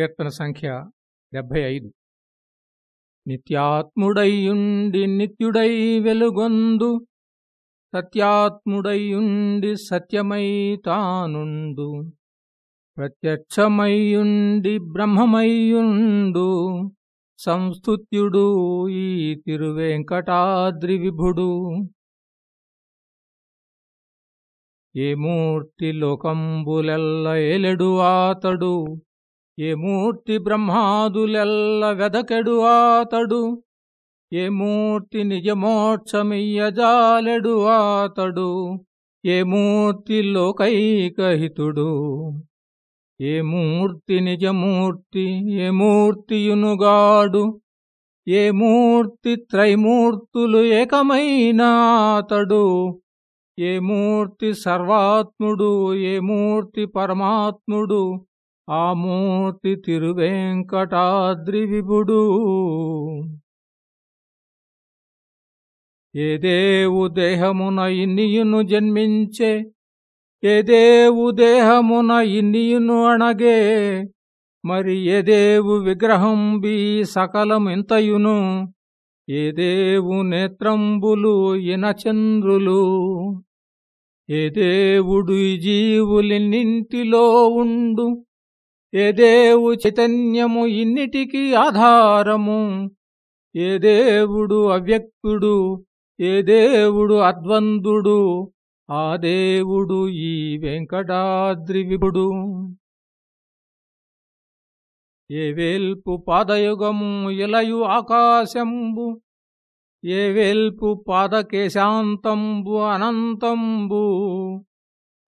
కీర్తన సంఖ్య డెబ్భై ఐదు. నిత్యాత్ముడైయుండి నిత్యుడై వెలుగొందు సత్యాత్ముడైయుండి సత్యమై తానుండు ప్రత్యక్షమయ్యుండి బ్రహ్మమయ్యుండు సంస్థుత్యుడు ఈ తిరువేంకటాద్రి విభుడు ఏ మూర్తి లోకంబులెల్ల ఎలెడు ఆతడు ఏ మూర్తి బ్రహ్మాదులెల్ల వెదకెడు ఆతడు ఏ మూర్తి నిజమోక్షమియ్యజాలెడు ఆతడు ఏ మూర్తి లోకైకహితుడు ఏ మూర్తి నిజమూర్తి ఏ మూర్తియునుగాడు ఏ మూర్తి త్రైమూర్తులు ఏకమైన అతడు ఏ మూర్తి సర్వాత్ముడు ఏ మూర్తి పరమాత్ముడు ఆ మూర్తి తిరువెంకటాద్రి విభుడు. ఏ దేవు దేహమున ఇన్నియును జన్మించే ఏ దేవు దేహమున ఇన్నియును అణగే మరి ఏ దేవు విగ్రహం బి సకలమింతయును ఏ దేవు నేత్రంబులు ఇనచంద్రులు. ఏ దేవుడు ఈ ఉండు ఏ దేవు చైతన్యము ఇన్నిటికి ఆధారము? ఏ దేవుడు అవ్యక్తుడు? ఏ దేవుడు అద్వందుడు? ఆ దేవుడు ఈ వెంకటాద్రి విభుడు. ఏ వేల్పు పాదయుగము ఇలయు ఆకాశంబు? ఏ వేల్పు పాదకేశాంతంబు అనంతంబు?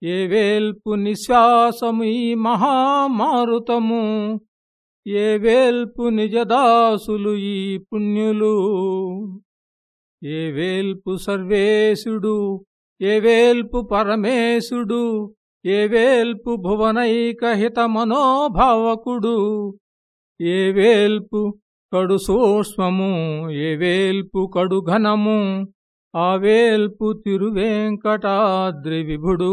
ఏ వేల్పు నిశ్వాసము ఈ మహామారుతము? ఏ వేల్పు నిజదాసులు ఈ పుణ్యులు? ఏ వేల్పు సర్వేశుడు? ఏ వేల్పు పరమేశుడు? ఏ వేల్పు భువనైకహిత మనోభావకుడు? ఏ వేల్పు కడు సూక్ష్మము? ఏ వేల్పు కడు ఘనము? ఆవేల్పు తిరువేంకటాద్రి విభుడు.